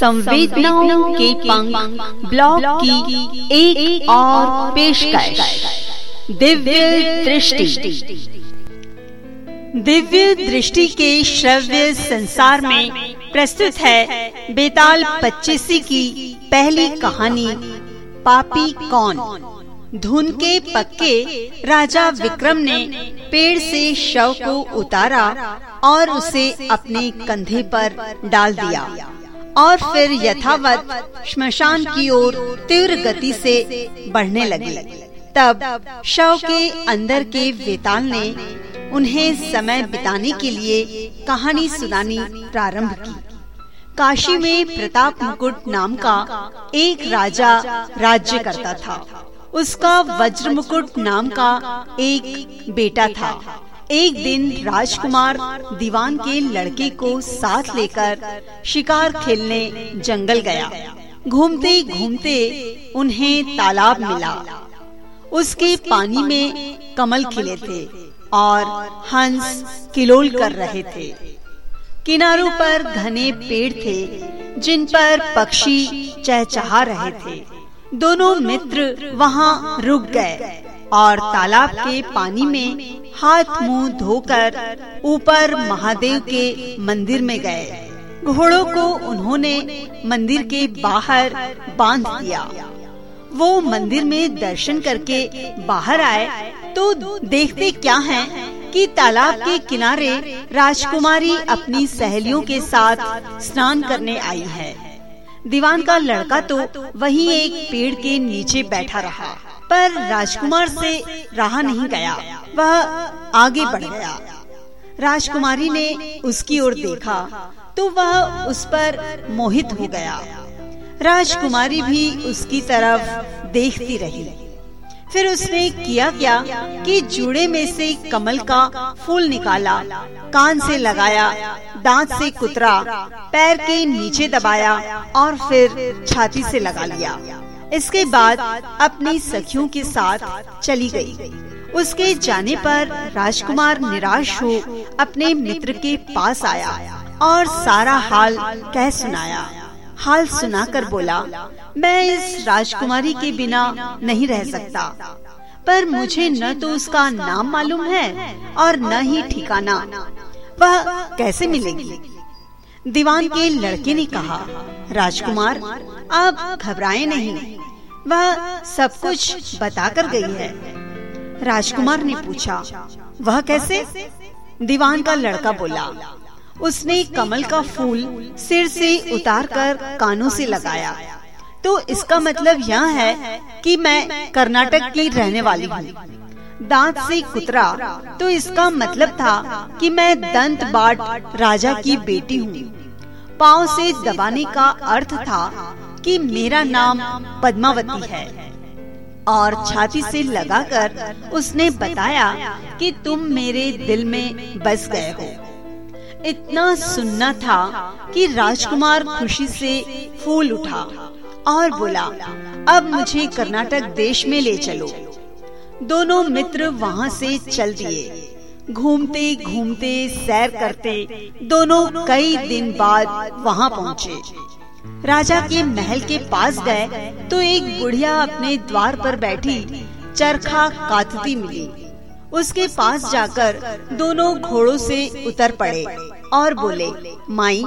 संवेदनाओं के पंख ब्लॉग की एक एक और पेशकश। दिव्य दृष्टि। दिव्य दृष्टि के श्रव्य संसार में प्रस्तुत है बेताल पच्चीसी की पहली कहानी, पापी कौन? धुन के पक्के राजा विक्रम ने पेड़ से शव को उतारा और उसे अपने कंधे पर डाल दिया। और फिर यथावत श्मशान की ओर तीव्र गति से बढ़ने लगे। तब शव के अंदर के वेताल ने उन्हें समय बिताने के लिए कहानी सुनानी प्रारंभ की। काशी में प्रताप मुकुट नाम का एक राजा राज्य करता था। उसका वज्र मुकुट नाम का एक बेटा था। एक दिन राजकुमार दीवान के लड़के को साथ लेकर शिकार खेलने जंगल गया। घूमते घूमते उन्हें तालाब मिला। उसके पानी में कमल खिले थे और हंस किलोल कर रहे थे। किनारों पर घने पेड़ थे, जिन पर पक्षी चहचहा रहे थे। दोनों मित्र वहाँ रुक गए। और तालाब के पानी में हाथ मुँह धोकर ऊपर महादेव के मंदिर में गए। घोड़ों को उन्होंने मंदिर के बाहर बाँध दिया। वो मंदिर में दर्शन करके बाहर आए तो देखते क्या हैं कि तालाब के किनारे राजकुमारी अपनी सहेलियों के साथ स्नान करने आई है। दीवान का लड़का तो वहीं एक पेड़ के नीचे बैठा रहा। पर राजकुमार से रहा नहीं गया। वह आगे बढ़ गया। राजकुमारी ने उसकी ओर देखा तो वह उस पर मोहित हो गया। राजकुमारी भी उसकी तरफ़ देखती रही। फिर उसने किया क्या कि जूड़े में से कमल का फूल निकाला, कान से लगाया, दांत से कुतरा, पैर के नीचे दबाया और फिर छाती से लगा लिया। इसके बाद अपनी सखियों के साथ चली गई। उसके जाने पर राजकुमार निराश हो अपने मित्र के पास आया और सारा हाल कह सुनाया। हाल सुनाकर बोला, मैं इस राजकुमारी के बिना नहीं रह सकता। पर मुझे न तो उसका नाम मालूम है और न ही ठिकाना। वह कैसे मिलेगी? दीवान के लड़के ने कहा, राजकुमार, आप घबराए नहीं। वह सब कुछ बताकर गई है। राजकुमार ने पूछा, वह कैसे? दीवान का लड़का बोला, उसने कमल का फूल सिर से उतारकर कानों से लगाया। तो इसका मतलब यह है कि मैं कर्नाटक की रहने वाली हूँ। दांत से कुतरा तो इसका मतलब था कि मैं दंत बाट राजा की बेटी हूँ। पाँव से दबाने का अर्थ था कि मेरा नाम पद्मावती है। और छाती से लगाकर उसने बताया कि तुम मेरे दिल में बस गए हो। इतना सुनना था कि राजकुमार खुशी से फूल उठा और बोला, अब मुझे कर्नाटक देश में ले चलो। दोनों मित्र वहाँ से चल दिए। घूमते घूमते सैर करते दोनों कई दिन बाद वहाँ पहुँचे। राजा के महल के पास गए तो एक बुढ़िया अपने द्वार पर बैठी चरखा काटती मिली। उसके पास जाकर दोनों घोड़ों से उतर पड़े और बोले, माई,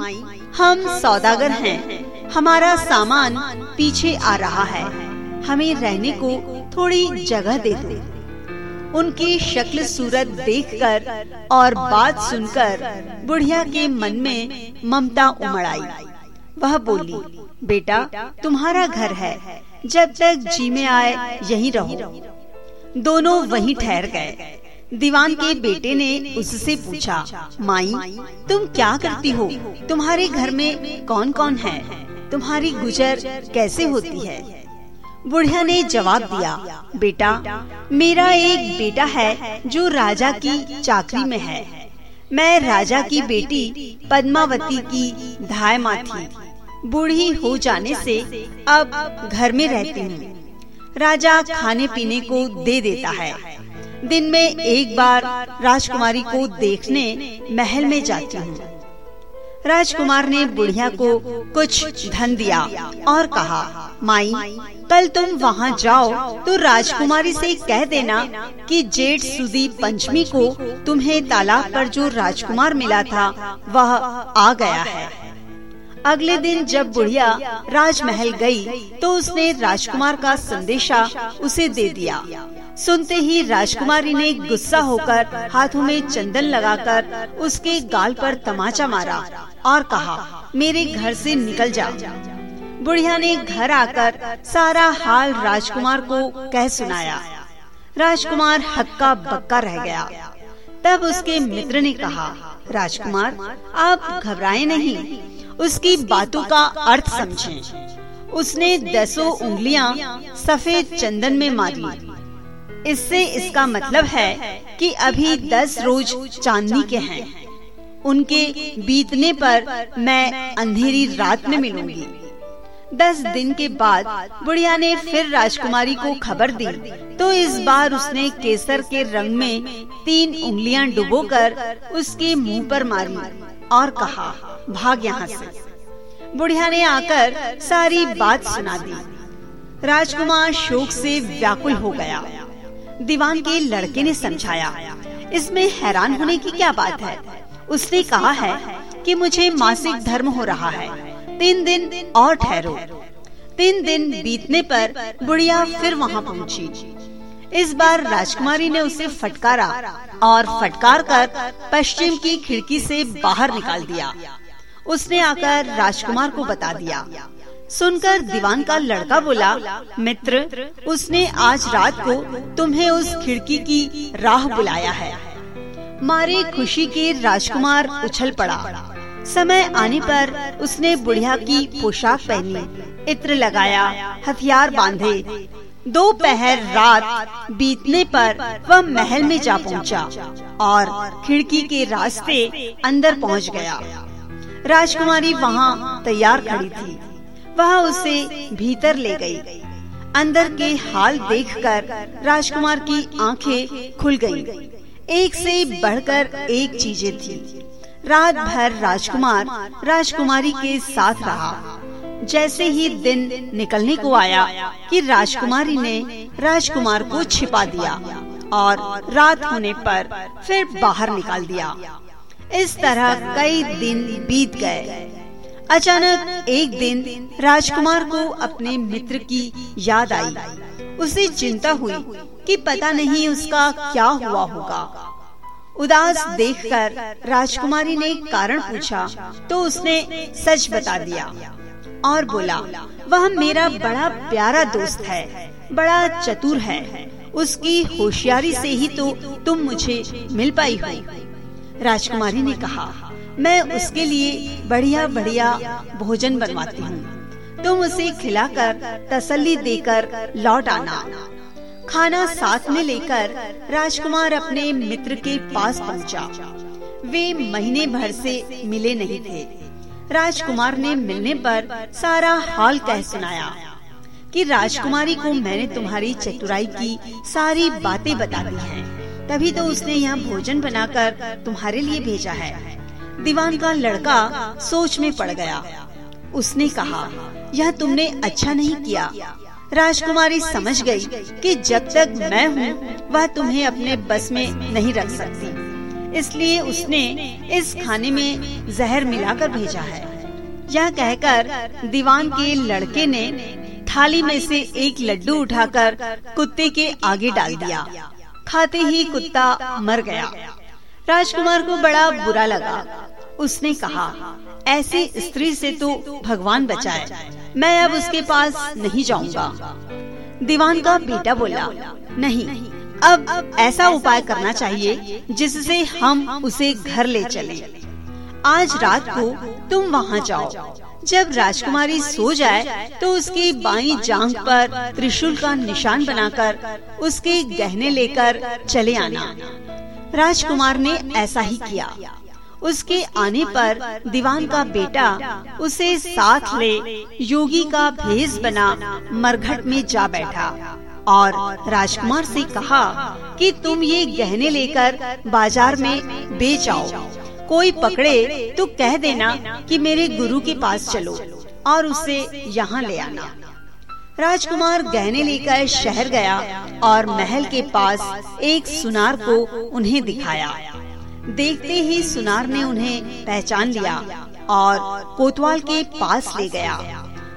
हम सौदागर हैं। हमारा सामान पीछे आ रहा है। हमें रहने को थोड़ी जगह दे दो। उनकी शक्ल सूरत देखकर और बात सुनकर बुढ़िया के मन में ममता उमड़ आई। वह बोली, बेटा, तुम्हारा घर है। जब तक जी में आए, यहीं रहो। दोनों वहीं ठहर गए। दीवान के बेटे ने उससे पूछा, माई, तुम क्या करती हो? तुम्हारे घर में कौन कौन है? तुम्हारी गुजर कैसे होती है? बुढ़िया ने जवाब दिया, बेटा, मेरा एक बेटा है जो राजा की चाकरी में है। मैं राजा की बेटी पद्मावती की धाय माँ थी। बूढ़ी हो जाने से अब घर में रहती हूँ। राजा खाने पीने को दे देता है। दिन में एक बार राजकुमारी को देखने महल में जाती हूँ। राजकुमार ने बुढ़िया को कुछ धन दिया और कहा माई कल तुम वहाँ जाओ तो राजकुमारी से कह देना कि जेठ सुदी पंचमी को तुम्हें तालाब पर जो राजकुमार मिला था वह आ गया है। अगले दिन जब बुढ़िया राजमहल गई, तो उसने राजकुमार का संदेशा उसे दे दिया। सुनते ही राजकुमारी ने गुस्सा होकर हाथों में चंदन लगाकर उसके गाल पर तमाचा मारा और कहा मेरे घर से निकल जा। बुढ़िया ने घर आकर सारा हाल राजकुमार को कह सुनाया। राजकुमार हक्का बक्का रह गया। तब उसके मित्र ने कहा राजकुमार आप घबराए नहीं। उसकी बातों का अर्थ समझें। उसने दसों उंगलियाँ सफ़ेद चंदन में मारी। इससे इसका मतलब है कि अभी दस रोज चांदनी के हैं। उनके बीतने पर मैं अंधेरी रात में मिलूँगी। दस दिन के बाद बुढ़िया ने फिर राजकुमारी को खबर दी। तो इस बार उसने केसर के रंग में तीन उंगलियाँ डुबोकर उसके मुँह पर मारी और कहा भाग यहाँ से। बुढ़िया ने आकर सारी बात सुना दी। राजकुमार शोक से व्याकुल हो गया। दीवान के लड़के ने समझाया, इसमें हैरान होने की क्या बात है? उसने कहा है कि मुझे मासिक धर्म हो रहा है। तीन दिन और ठहरो। तीन दिन बीतने पर बुढ़िया फिर वहाँ पहुँची। इस बार राजकुमारी ने उसे फटकारा और फटकार कर पश्चिम की खिड़की से बाहर निकाल दिया। उसने आकर राजकुमार को बता दिया। सुनकर दीवान का लड़का बोला, मित्र, उसने आज रात को तुम्हें उस खिड़की की राह बुलाया है। मारे खुशी के राजकुमार उछल पड़ा। समय आने पर उसने बुढ़िया की पोशाक पहनी, इत्र लगाया, हथियार बांधे। दोपहर रात बीतने पर वह महल में जा पहुँचा और खिड़की के रास्ते अंदर पहुँच गया। राजकुमारी वहाँ तैयार खड़ी थी वह उसे भीतर ले गई। अंदर के हाल देखकर राजकुमार की आँखें खुल गईं। एक से बढ़कर एक चीज़ें थी रात भर राजकुमार राजकुमारी के साथ रहा जैसे ही दिन निकलने को आया कि राजकुमारी ने राजकुमार को छिपा दिया और रात होने पर फिर बाहर निकाल दिया इस तरह कई दिन बीत गए। अचानक एक दिन राजकुमार को अपने मित्र की याद आई। उसे चिंता हुई कि पता नहीं उसका क्या हुआ होगा। उदास देखकर राजकुमारी ने कारण पूछा तो उसने सच बता दिया और बोला, वह मेरा बड़ा प्यारा दोस्त है, बड़ा चतुर है। उसकी होशियारी से ही तो तुम मुझे मिल पाई हो। राजकुमारी ने कहा, मैं उसके लिए बढ़िया बढ़िया भोजन बनवाती हूँ। तुम उसे खिलाकर, तसल्ली देकर लौट आना। खाना साथ में लेकर राजकुमार अपने मित्र के पास पहुँचा। वे महीने भर से मिले नहीं थे। राजकुमार ने मिलने पर सारा हाल कह सुनाया कि राजकुमारी को मैंने तुम्हारी चतुराई की सारी बातें बता दी हैं। तभी तो उसने यहाँ भोजन बनाकर तुम्हारे लिए भेजा है। दीवान का लड़का सोच में पड़ गया। उसने कहा, यह तुमने अच्छा नहीं किया। राजकुमारी समझ गई कि जब तक मैं हूँ, वह तुम्हें अपने बस में नहीं रख सकती। इसलिए उसने इस खाने में जहर मिलाकर भेजा है। यह कहकर दीवान के लड़के ने थाली में से एक लड्डू उठाकर कुत्ते के आगे डाल दिया। खाते ही कुत्ता मर गया। राजकुमार को बड़ा बुरा लगा। उसने कहा, ऐसी स्त्री से तो भगवान बचाए। मैं अब उसके पास नहीं जाऊँगा। दीवान का बेटा बोला, नहीं, अब ऐसा उपाय करना चाहिए जिससे हम उसे घर ले चलें। आज रात को तुम वहाँ जाओ। जब राजकुमारी सो जाए तो उसकी बाई जांग पर त्रिशूल का निशान बनाकर उसके गहने लेकर चले आना। राजकुमार ने ऐसा ही किया। उसके आने पर दीवान का बेटा उसे साथ ले योगी का भेष बना मरघट में जा बैठा और राजकुमार से कहा कि तुम ये गहने लेकर बाज़ार में बेच आओ। कोई पकड़े तो कह देना कि मेरे गुरु के पास चलो और उसे यहाँ ले आना। राजकुमार गहने लेकर शहर गया और महल के पास एक सुनार को उन्हें दिखाया। देखते ही सुनार ने उन्हें पहचान लिया और कोतवाल के पास ले गया।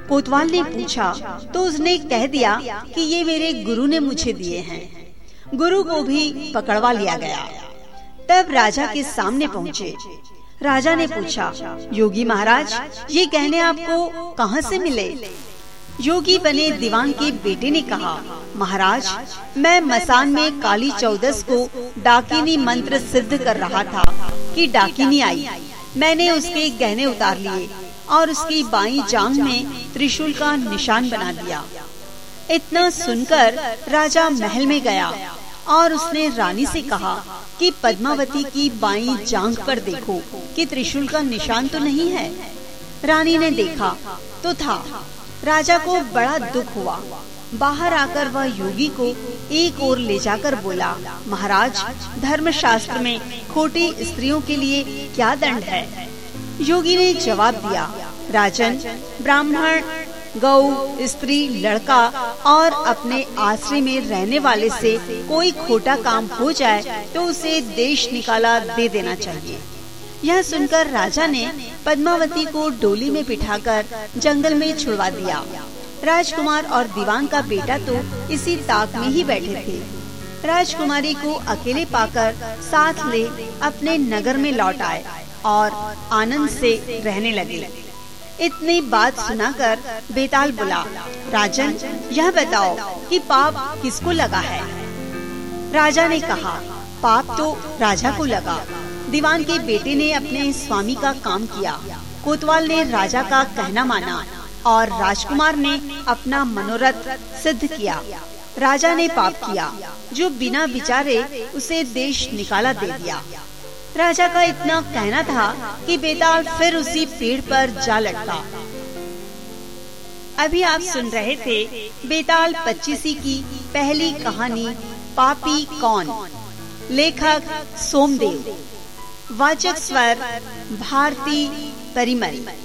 कोतवाल ने पूछा तो उसने कह दिया कि ये मेरे गुरु ने मुझे दिए हैं। गुरु को भी पकड़वा लिया गया। तब राजा के सामने पहुँचे। राजा ने पूछा, योगी महाराज, ये गहने आपको कहाँ से मिले? योगी बने दीवान के बेटे ने कहा, महाराज, मैं मसान में काली चौदस को डाकिनी मंत्र सिद्ध कर रहा था कि डाकिनी आई। मैंने उसके गहने उतार लिए और उसकी बाई जांग में त्रिशूल का निशान बना दिया। इतना सुनकर राजा महल में गया और उसने रानी से कहा कि पद्मावती की बाई जांग पर देखो कि त्रिशूल का निशान तो नहीं है। रानी ने देखा तो था। राजा को बड़ा दुख हुआ। बाहर आकर वह योगी को एक ओर ले जाकर बोला, महाराज धर्म शास्त्र में खोटी स्त्रियों के लिए क्या दंड है? योगी ने जवाब दिया, राजन, ब्राह्मण गौ, स्त्री, लड़का और अपने आश्रय में रहने वाले से कोई खोटा काम हो जाए तो उसे देश निकाला दे देना चाहिए। यह सुनकर राजा ने पद्मावती को डोली में बिठाकर जंगल में छुड़वा दिया। राजकुमार और दीवान का बेटा तो इसी ताक में ही बैठे थे। राजकुमारी को अकेले पाकर साथ ले अपने नगर में लौट आए और आनंद से रहने लगे। इतनी बात सुनाकर बेताल बोला, राजन, यह बताओ कि पाप किसको लगा है? राजा ने कहा, पाप तो राजा को लगा। दीवान के बेटे ने अपने स्वामी का काम किया। कोतवाल ने राजा का कहना माना और राजकुमार ने अपना मनोरथ सिद्ध किया। राजा ने पाप किया। जो बिना विचारे उसे देश निकाला दे दिया। राजा का इतना कहना था कि बेताल फिर उसी पेड़ पर जा लटका। अभी आप सुन रहे थे बेताल पच्चीसी की पहली कहानी, पापी कौन? लेखक सोमदेव। वाचक स्वर, भारती परिमल।